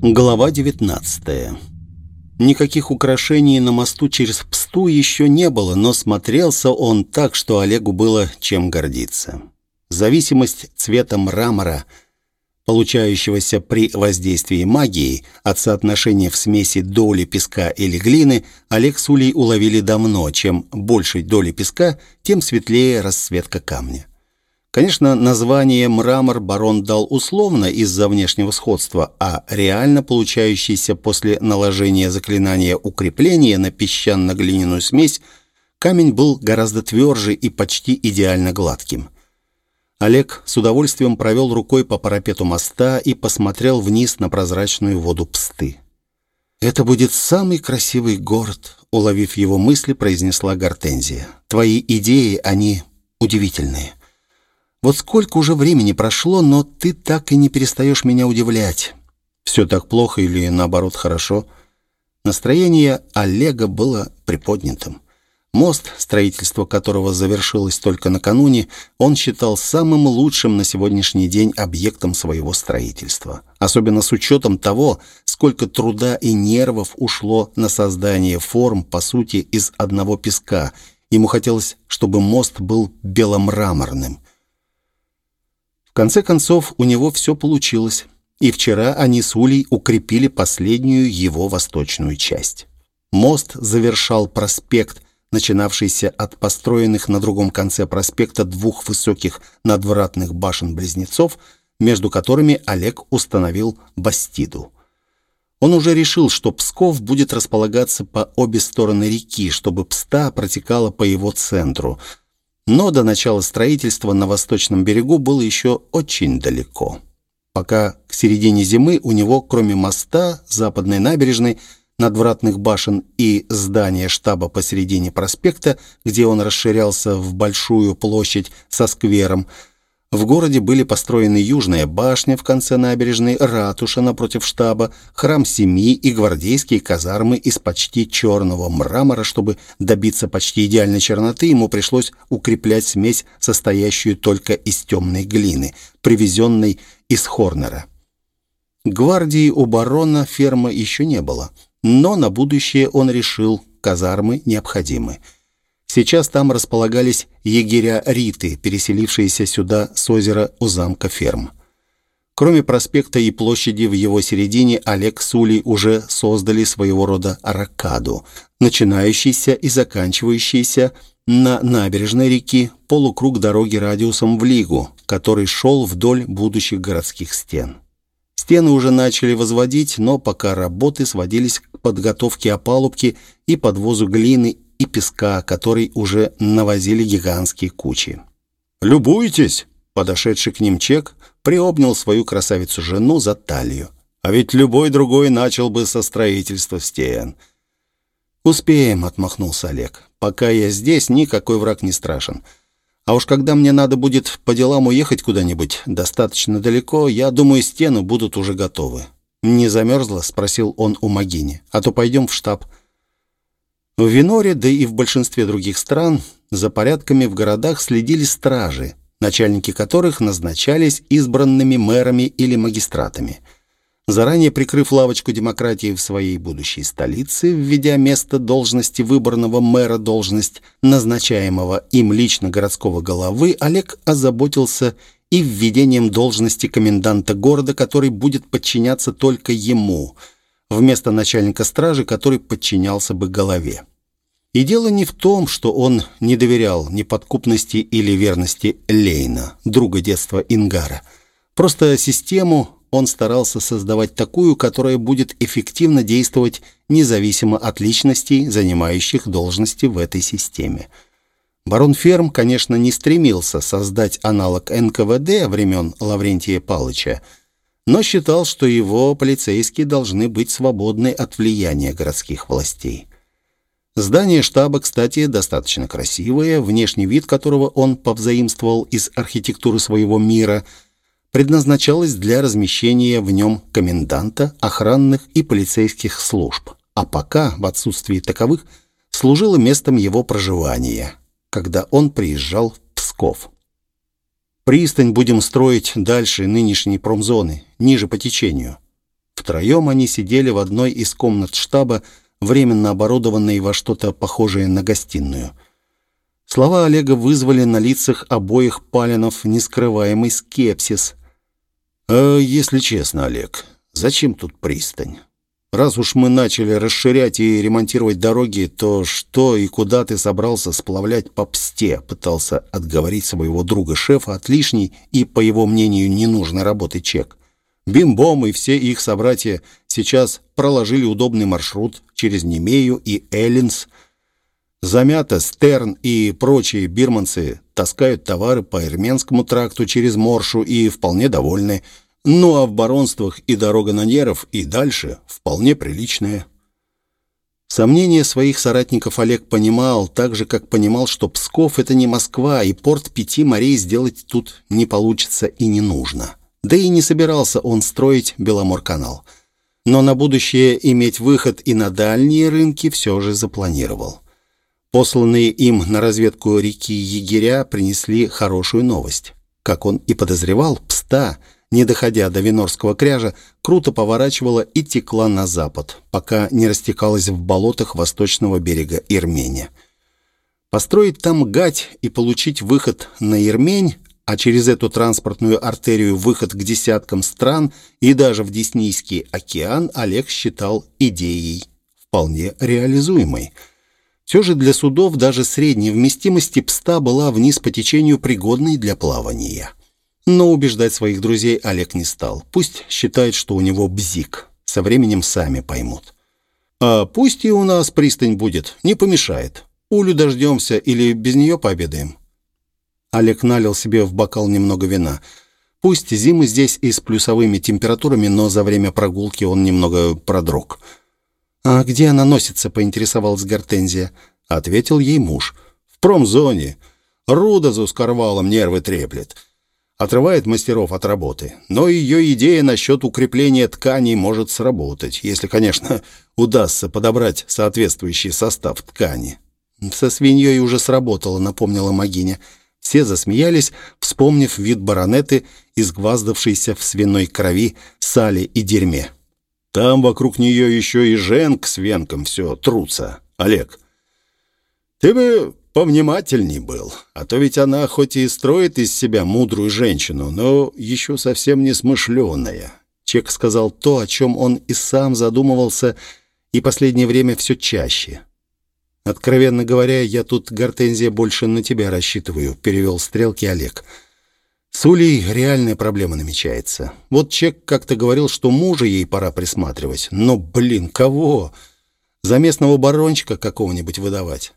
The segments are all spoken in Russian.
Глава 19 Никаких украшений на мосту через Псту еще не было, но смотрелся он так, что Олегу было чем гордиться. Зависимость цвета мрамора, получающегося при воздействии магии от соотношения в смеси доли песка или глины, Олег с Улей уловили давно. Чем больше доли песка, тем светлее расцветка камня. Конечно, название «мрамор» барон дал условно из-за внешнего сходства, а реально получающийся после наложения заклинания укрепления на песчано-глиняную смесь камень был гораздо тверже и почти идеально гладким. Олег с удовольствием провел рукой по парапету моста и посмотрел вниз на прозрачную воду Псты. «Это будет самый красивый город», — уловив его мысли, произнесла Гортензия. «Твои идеи, они удивительные». Вот сколько уже времени прошло, но ты так и не перестаешь меня удивлять. Все так плохо или, наоборот, хорошо? Настроение Олега было приподнятым. Мост, строительство которого завершилось только накануне, он считал самым лучшим на сегодняшний день объектом своего строительства. Особенно с учетом того, сколько труда и нервов ушло на создание форм, по сути, из одного песка. Ему хотелось, чтобы мост был беломраморным конце концов, у него все получилось, и вчера они с Улей укрепили последнюю его восточную часть. Мост завершал проспект, начинавшийся от построенных на другом конце проспекта двух высоких надвратных башен-близнецов, между которыми Олег установил Бастиду. Он уже решил, что Псков будет располагаться по обе стороны реки, чтобы Пста протекала по его центру – но до начала строительства на восточном берегу было еще очень далеко. Пока к середине зимы у него, кроме моста, западной набережной, надвратных башен и здания штаба посередине проспекта, где он расширялся в большую площадь со сквером, в городе были построены Южная башня в конце набережной, ратуша напротив штаба, храм семьи и гвардейские казармы из почти черного мрамора. Чтобы добиться почти идеальной черноты, ему пришлось укреплять смесь, состоящую только из темной глины, привезенной из Хорнера. Гвардии у барона ферма еще не было, но на будущее он решил, казармы необходимы. Сейчас там располагались егеря Риты, переселившиеся сюда с озера у замка ферм. Кроме проспекта и площади в его середине, Олег с Улей уже создали своего рода аркаду, начинающийся и заканчивающийся на набережной реки полукруг дороги радиусом в Лигу, который шел вдоль будущих городских стен. Стены уже начали возводить, но пока работы сводились к подготовке опалубки и подвозу глины и песка, который уже навозили гигантские кучи. «Любуйтесь!» — подошедший к ним Чек приобнял свою красавицу-жену за талию. «А ведь любой другой начал бы со строительства стен». «Успеем», — отмахнулся Олег. «Пока я здесь, никакой враг не страшен. А уж когда мне надо будет по делам уехать куда-нибудь достаточно далеко, я думаю, стены будут уже готовы». «Не замерзла?» — спросил он у Магини. «А то пойдем в штаб». В Виноре, да и в большинстве других стран, за порядками в городах следили стражи, начальники которых назначались избранными мэрами или магистратами. Заранее прикрыв лавочку демократии в своей будущей столице, введя место должности выборного мэра должность, назначаемого им лично городского головы, Олег озаботился и введением должности коменданта города, который будет подчиняться только ему – вместо начальника стражи, который подчинялся бы голове. И дело не в том, что он не доверял неподкупности или верности Лейна, друга детства Ингара. Просто систему он старался создавать такую, которая будет эффективно действовать независимо от личностей, занимающих должности в этой системе. Барон Ферм, конечно, не стремился создать аналог НКВД времен Лаврентия Палыча, но считал, что его полицейские должны быть свободны от влияния городских властей. Здание штаба, кстати, достаточно красивое, внешний вид которого он повзаимствовал из архитектуры своего мира, предназначалось для размещения в нем коменданта, охранных и полицейских служб, а пока, в отсутствии таковых, служило местом его проживания, когда он приезжал в Псков. Пристань будем строить дальше нынешней промзоны, ниже по течению. Втроем они сидели в одной из комнат штаба, временно оборудованной во что-то похожее на гостиную. Слова Олега вызвали на лицах обоих Палинов нескрываемый скепсис. «А если честно, Олег, зачем тут пристань? Раз уж мы начали расширять и ремонтировать дороги, то что и куда ты собрался сплавлять по псте?» Пытался отговорить своего друга-шефа от лишней и, по его мнению, ненужной работы чек. Бимбом и все их собратья сейчас проложили удобный маршрут через Немею и Эллинс. Замято Стерн и прочие бирманцы таскают товары по Ирменскому тракту через Моршу и вполне довольны. Ну а в баронствах и дорога на Неров и дальше вполне приличная. Сомнения своих соратников Олег понимал, так же, как понимал, что Псков — это не Москва, и порт пяти морей сделать тут не получится и не нужно. Да и не собирался он строить Беломорканал. Но на будущее иметь выход и на дальние рынки все же запланировал. Посланные им на разведку реки егеря принесли хорошую новость. Как он и подозревал, Пста, не доходя до Винорского кряжа, круто поворачивала и текла на запад, пока не растекалась в болотах восточного берега Ирмения. Построить там гать и получить выход на Ирмень а через эту транспортную артерию выход к десяткам стран и даже в Деснийский океан Олег считал идеей вполне реализуемой. Все же для судов даже средней вместимости Пста была вниз по течению пригодной для плавания. Но убеждать своих друзей Олег не стал. Пусть считают, что у него бзик. Со временем сами поймут. А пусть и у нас пристань будет, не помешает. Улю дождемся или без нее пообедаем. Олег налил себе в бокал немного вина. Пусть зимы здесь и с плюсовыми температурами, но за время прогулки он немного продрог. «А где она носится?» — поинтересовалась Гортензия. Ответил ей муж. «В промзоне. Руда за скорвалом нервы треплет. Отрывает мастеров от работы. Но ее идея насчет укрепления тканей может сработать, если, конечно, удастся подобрать соответствующий состав ткани». «Со свиньей уже сработало», — напомнила Магиня. Все засмеялись, вспомнив вид баронеты, изгваздавшейся в свиной крови, сале и дерьме. «Там вокруг нее еще и Женк с Венком все трутся. Олег, ты бы повнимательней был, а то ведь она хоть и строит из себя мудрую женщину, но еще совсем не смышленая». Чек сказал то, о чем он и сам задумывался, и последнее время все чаще. «Откровенно говоря, я тут, Гортензия, больше на тебя рассчитываю», — перевел стрелки Олег. «С Улей реальная проблема намечается. Вот Чек как-то говорил, что мужа ей пора присматривать. Но, блин, кого? За местного барончика какого-нибудь выдавать?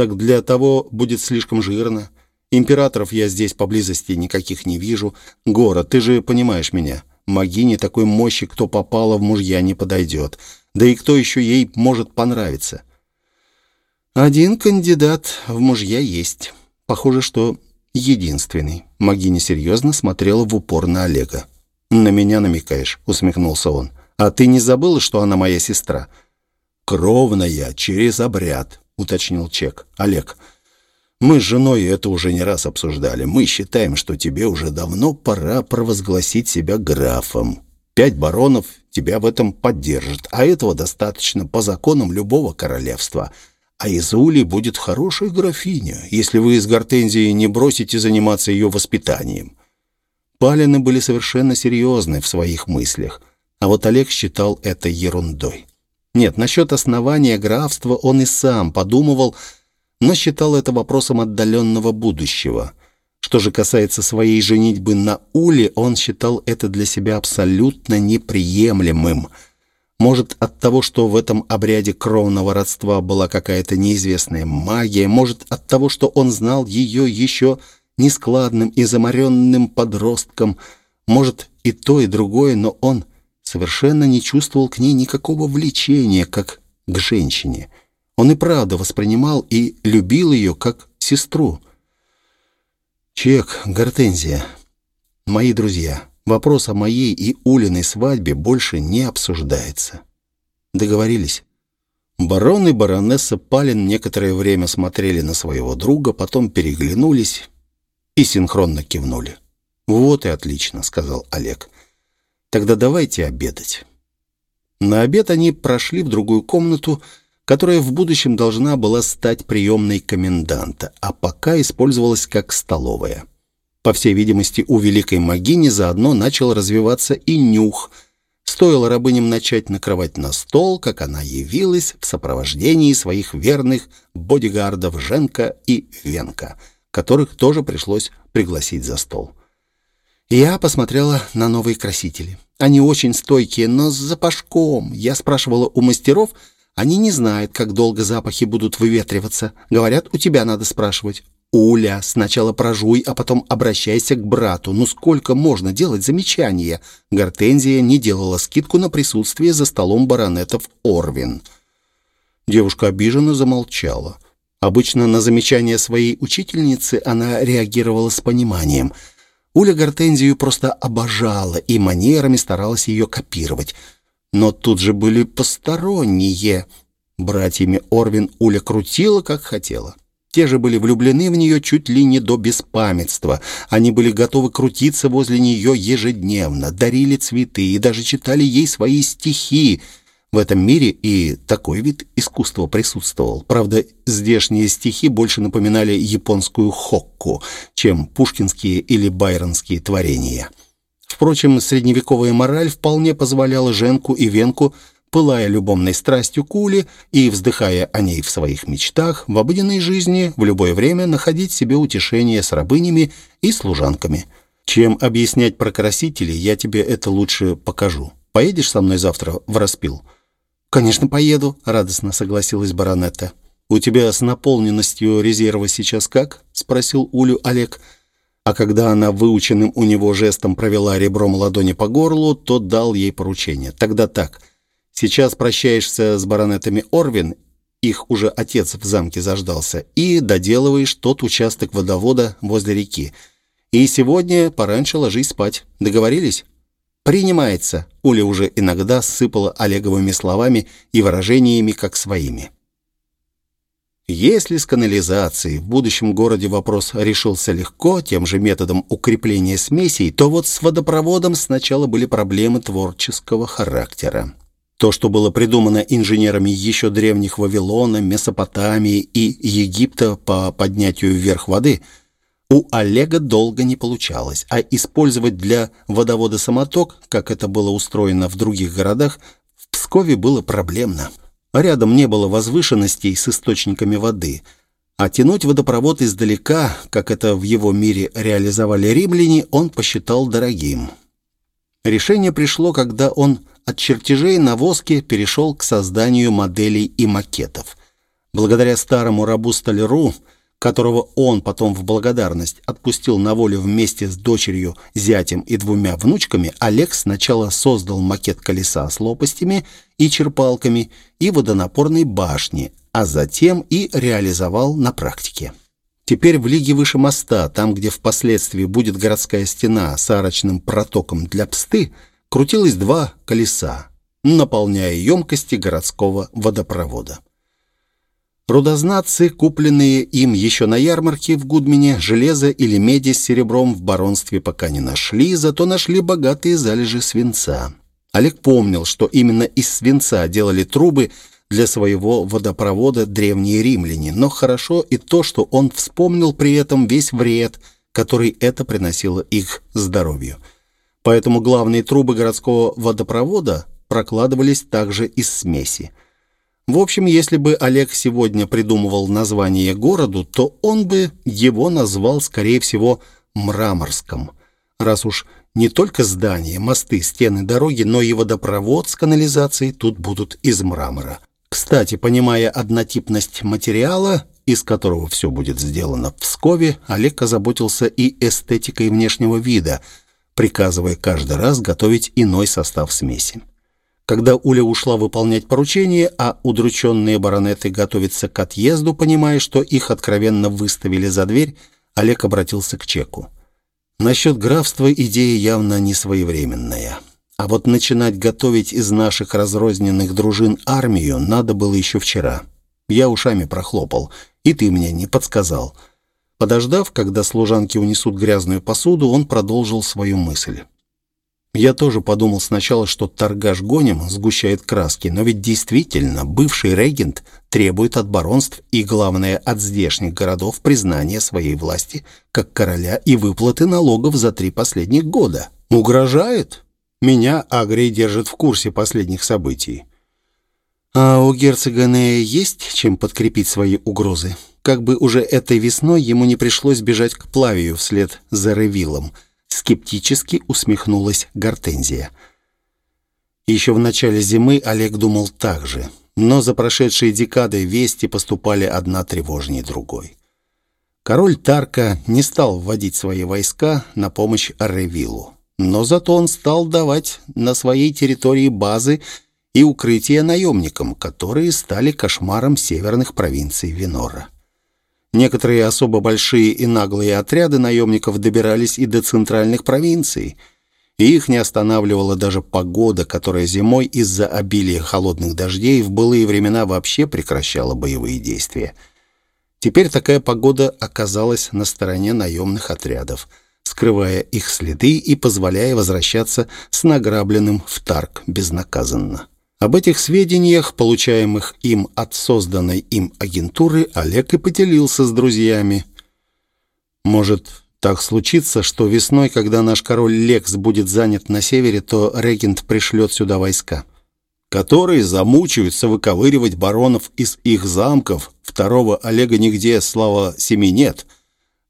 Так для того будет слишком жирно. Императоров я здесь поблизости никаких не вижу. Гора, ты же понимаешь меня. Магине такой мощи, кто попало в мужья, не подойдет. Да и кто еще ей может понравиться?» Один кандидат в мужья есть. Похоже, что единственный. Магиня серьезно смотрела в упор на Олега. «На меня намекаешь», — усмехнулся он. «А ты не забыла, что она моя сестра?» «Кровная, через обряд», — уточнил Чек. «Олег, мы с женой это уже не раз обсуждали. Мы считаем, что тебе уже давно пора провозгласить себя графом. Пять баронов тебя в этом поддержат, а этого достаточно по законам любого королевства». А из Ули будет хорошая графиня, если вы из Гортензии не бросите заниматься ее воспитанием. Палины были совершенно серьезны в своих мыслях, а вот Олег считал это ерундой. Нет, насчет основания графства он и сам подумывал, но считал это вопросом отдаленного будущего. Что же касается своей женитьбы на Уле, он считал это для себя абсолютно неприемлемым – может, от того, что в этом обряде кровного родства была какая-то неизвестная магия, может, от того, что он знал ее еще нескладным и заморенным подростком, может, и то, и другое, но он совершенно не чувствовал к ней никакого влечения, как к женщине. Он и правда воспринимал и любил ее как сестру. Чек, Гортензия, мои друзья — Вопрос о моей и Улиной свадьбе больше не обсуждается. Договорились? Барон и баронесса Палин некоторое время смотрели на своего друга, потом переглянулись и синхронно кивнули. «Вот и отлично», — сказал Олег. «Тогда давайте обедать. На обед они прошли в другую комнату, которая в будущем должна была стать приемной коменданта, а пока использовалась как столовая. По всей видимости, у великой могини заодно начал развиваться и нюх. Стоило рабыням начать накрывать на стол, как она явилась в сопровождении своих верных бодигардов Женка и Венка, которых тоже пришлось пригласить за стол. Я посмотрела на новые красители. Они очень стойкие, но с запашком. Я спрашивала у мастеров, они не знают, как долго запахи будут выветриваться. Говорят, у тебя надо спрашивать. «Уля, сначала прожуй, а потом обращайся к брату. Ну сколько можно делать замечания?» Гортензия не делала скидку на присутствие за столом баронетов Орвин. Девушка обиженно замолчала. Обычно на замечания своей учительницы она реагировала с пониманием – Уля Гортензию просто обожала и манерами старалась ее копировать. Но тут же были посторонние. Братьями Орвин Уля крутила, как хотела. Те же были влюблены в нее чуть ли не до беспамятства. Они были готовы крутиться возле нее ежедневно, дарили цветы и даже читали ей свои стихи — в этом мире и такой вид искусства присутствовал. Правда, здешние стихи больше напоминали японскую хокку, чем пушкинские или байронские творения. Впрочем, средневековая мораль вполне позволяла Женку и Венку, пылая любовной страстью кули и вздыхая о ней в своих мечтах, в обыденной жизни в любое время находить себе утешение с рабынями и служанками. Чем объяснять про красителей, я тебе это лучше покажу. Поедешь со мной завтра в распил?» «Конечно, поеду», — радостно согласилась баронетта. «У тебя с наполненностью резерва сейчас как?» — спросил Улю Олег. А когда она выученным у него жестом провела ребром ладони по горлу, то дал ей поручение. «Тогда так. Сейчас прощаешься с баронетами Орвин, их уже отец в замке заждался, и доделываешь тот участок водовода возле реки. И сегодня пораньше ложись спать. Договорились?» «Принимается», — Уля уже иногда сыпала Олеговыми словами и выражениями, как своими. Если с канализацией в будущем городе вопрос решился легко, тем же методом укрепления смесей, то вот с водопроводом сначала были проблемы творческого характера. То, что было придумано инженерами еще древних Вавилона, Месопотамии и Египта по поднятию вверх воды – у Олега долго не получалось, а использовать для водовода самоток, как это было устроено в других городах, в Пскове было проблемно. Рядом не было возвышенностей с источниками воды, а тянуть водопровод издалека, как это в его мире реализовали римляне, он посчитал дорогим. Решение пришло, когда он от чертежей на воске перешел к созданию моделей и макетов. Благодаря старому рабу-столяру которого он потом в благодарность отпустил на волю вместе с дочерью, зятем и двумя внучками, Олег сначала создал макет колеса с лопастями и черпалками и водонапорной башни, а затем и реализовал на практике. Теперь в лиге выше моста, там, где впоследствии будет городская стена с арочным протоком для псты, крутилось два колеса, наполняя емкости городского водопровода. Рудознатцы, купленные им еще на ярмарке в Гудмине, железо или меди с серебром в баронстве пока не нашли, зато нашли богатые залежи свинца. Олег помнил, что именно из свинца делали трубы для своего водопровода древние римляне, но хорошо и то, что он вспомнил при этом весь вред, который это приносило их здоровью. Поэтому главные трубы городского водопровода прокладывались также из смеси. В общем, если бы Олег сегодня придумывал название городу, то он бы его назвал, скорее всего, Мраморском. Раз уж не только здания, мосты, стены, дороги, но и водопровод с канализацией тут будут из мрамора. Кстати, понимая однотипность материала, из которого все будет сделано в Пскове, Олег озаботился и эстетикой внешнего вида, приказывая каждый раз готовить иной состав смеси. Когда Уля ушла выполнять поручение, а удрученные баронеты готовятся к отъезду, понимая, что их откровенно выставили за дверь, Олег обратился к Чеку. Насчет графства идея явно не своевременная. А вот начинать готовить из наших разрозненных дружин армию надо было еще вчера. Я ушами прохлопал, и ты мне не подсказал. Подождав, когда служанки унесут грязную посуду, он продолжил свою мысль. Я тоже подумал сначала, что торгаш гоним сгущает краски, но ведь действительно бывший регент требует от баронств и, главное, от здешних городов признания своей власти как короля и выплаты налогов за три последних года. Угрожает? Меня Агрей держит в курсе последних событий. А у герцога Нея есть чем подкрепить свои угрозы? Как бы уже этой весной ему не пришлось бежать к Плавию вслед за Ревилом – Скептически усмехнулась Гортензия. Еще в начале зимы Олег думал так же, но за прошедшие декады вести поступали одна тревожнее другой. Король Тарка не стал вводить свои войска на помощь Ревилу, но зато он стал давать на своей территории базы и укрытия наемникам, которые стали кошмаром северных провинций Винора. Некоторые особо большие и наглые отряды наемников добирались и до центральных провинций, и их не останавливала даже погода, которая зимой из-за обилия холодных дождей в былые времена вообще прекращала боевые действия. Теперь такая погода оказалась на стороне наемных отрядов, скрывая их следы и позволяя возвращаться с награбленным в Тарк безнаказанно. Об этих сведениях, получаемых им от созданной им агентуры, Олег и поделился с друзьями. «Может, так случится, что весной, когда наш король Лекс будет занят на севере, то регент пришлет сюда войска, которые замучаются выковыривать баронов из их замков. Второго Олега нигде, слава семи, нет.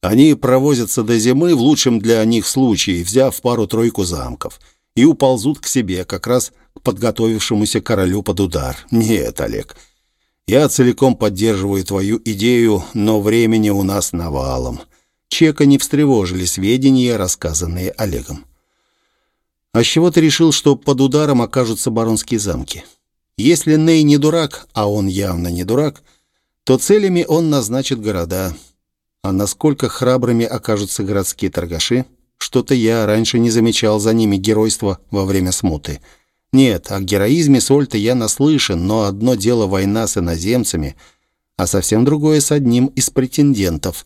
Они провозятся до зимы в лучшем для них случае, взяв пару-тройку замков» и уползут к себе, как раз к подготовившемуся королю под удар. Нет, Олег, я целиком поддерживаю твою идею, но времени у нас навалом. Чека не встревожили сведения, рассказанные Олегом. А с чего ты решил, что под ударом окажутся баронские замки? Если Ней не дурак, а он явно не дурак, то целями он назначит города. А насколько храбрыми окажутся городские торгаши – что-то я раньше не замечал за ними геройства во время смуты. Нет, о героизме Сольта я наслышан, но одно дело война с иноземцами, а совсем другое с одним из претендентов.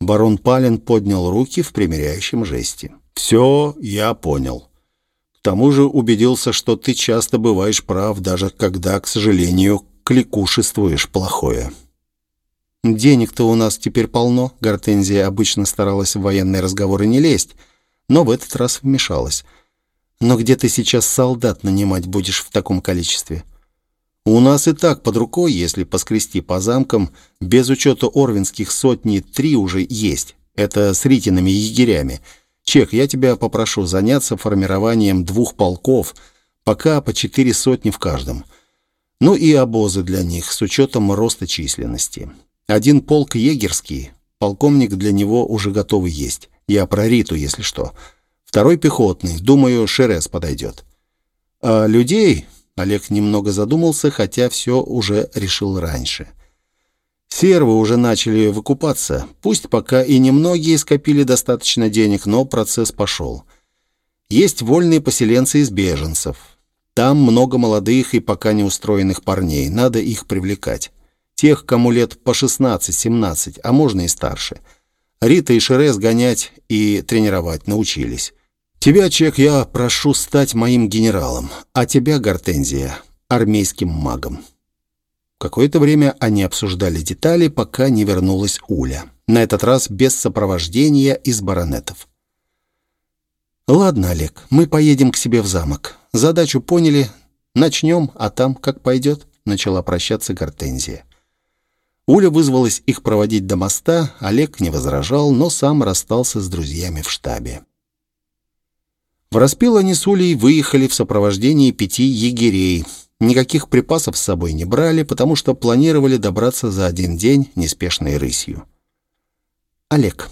Барон Палин поднял руки в примиряющем жесте. «Все я понял. К тому же убедился, что ты часто бываешь прав, даже когда, к сожалению, кликушествуешь плохое». Денег-то у нас теперь полно. Гортензия обычно старалась в военные разговоры не лезть, но в этот раз вмешалась. Но где ты сейчас солдат нанимать будешь в таком количестве? У нас и так под рукой, если поскрести по замкам, без учета орвинских сотни три уже есть. Это с ритинами егерями. Чех, я тебя попрошу заняться формированием двух полков, пока по четыре сотни в каждом. Ну и обозы для них с учетом роста численности. Один полк егерский, полковник для него уже готовый есть. Я про Риту, если что. Второй пехотный, думаю, Шерес подойдет. А людей... Олег немного задумался, хотя все уже решил раньше. Сервы уже начали выкупаться. Пусть пока и немногие скопили достаточно денег, но процесс пошел. Есть вольные поселенцы из беженцев. Там много молодых и пока не устроенных парней. Надо их привлекать. Тех, кому лет по 16-17, а можно и старше. Рита и Шерез гонять и тренировать научились. Тебя, Чек, я прошу стать моим генералом, а тебя, Гортензия, армейским магом. Какое-то время они обсуждали детали, пока не вернулась Уля. На этот раз без сопровождения из баронетов. «Ладно, Олег, мы поедем к себе в замок. Задачу поняли. Начнем, а там как пойдет», — начала прощаться Гортензия. Уля вызвалась их проводить до моста, Олег не возражал, но сам расстался с друзьями в штабе. В распил они с Улей выехали в сопровождении пяти егерей. Никаких припасов с собой не брали, потому что планировали добраться за один день неспешной рысью. «Олег,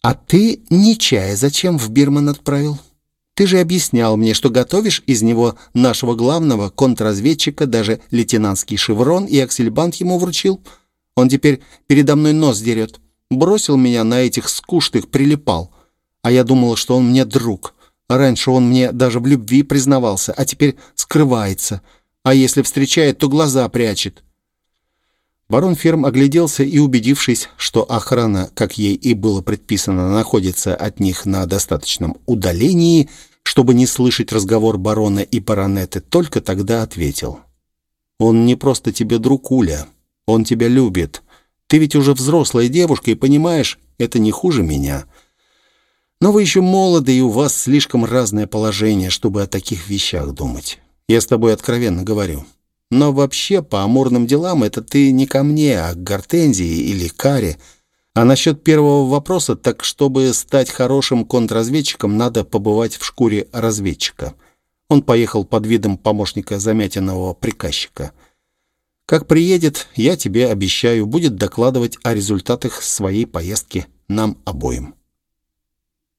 а ты не чая зачем в Бирман отправил? Ты же объяснял мне, что готовишь из него нашего главного контрразведчика, даже лейтенантский шеврон и аксельбант ему вручил. Он теперь передо мной нос дерет. Бросил меня на этих скучных, прилипал. А я думала, что он мне друг. Раньше он мне даже в любви признавался, а теперь скрывается. А если встречает, то глаза прячет. Барон Ферм огляделся и, убедившись, что охрана, как ей и было предписано, находится от них на достаточном удалении, чтобы не слышать разговор барона и баронеты, только тогда ответил. «Он не просто тебе друг, Уля. Он тебя любит. Ты ведь уже взрослая девушка и понимаешь, это не хуже меня. Но вы еще молоды, и у вас слишком разное положение, чтобы о таких вещах думать. Я с тобой откровенно говорю. Но вообще, по амурным делам, это ты не ко мне, а к Гортензии или Каре. А насчет первого вопроса, так чтобы стать хорошим контрразведчиком, надо побывать в шкуре разведчика. Он поехал под видом помощника замятинового приказчика. Как приедет, я тебе обещаю, будет докладывать о результатах своей поездки нам обоим.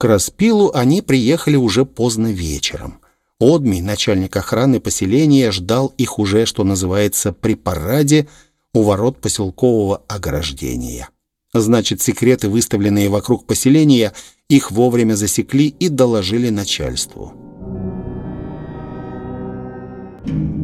К Распилу они приехали уже поздно вечером. Одмий, начальник охраны поселения, ждал их уже, что называется, при параде у ворот поселкового ограждения. Значит, секреты, выставленные вокруг поселения, их вовремя засекли и доложили начальству. Thank you.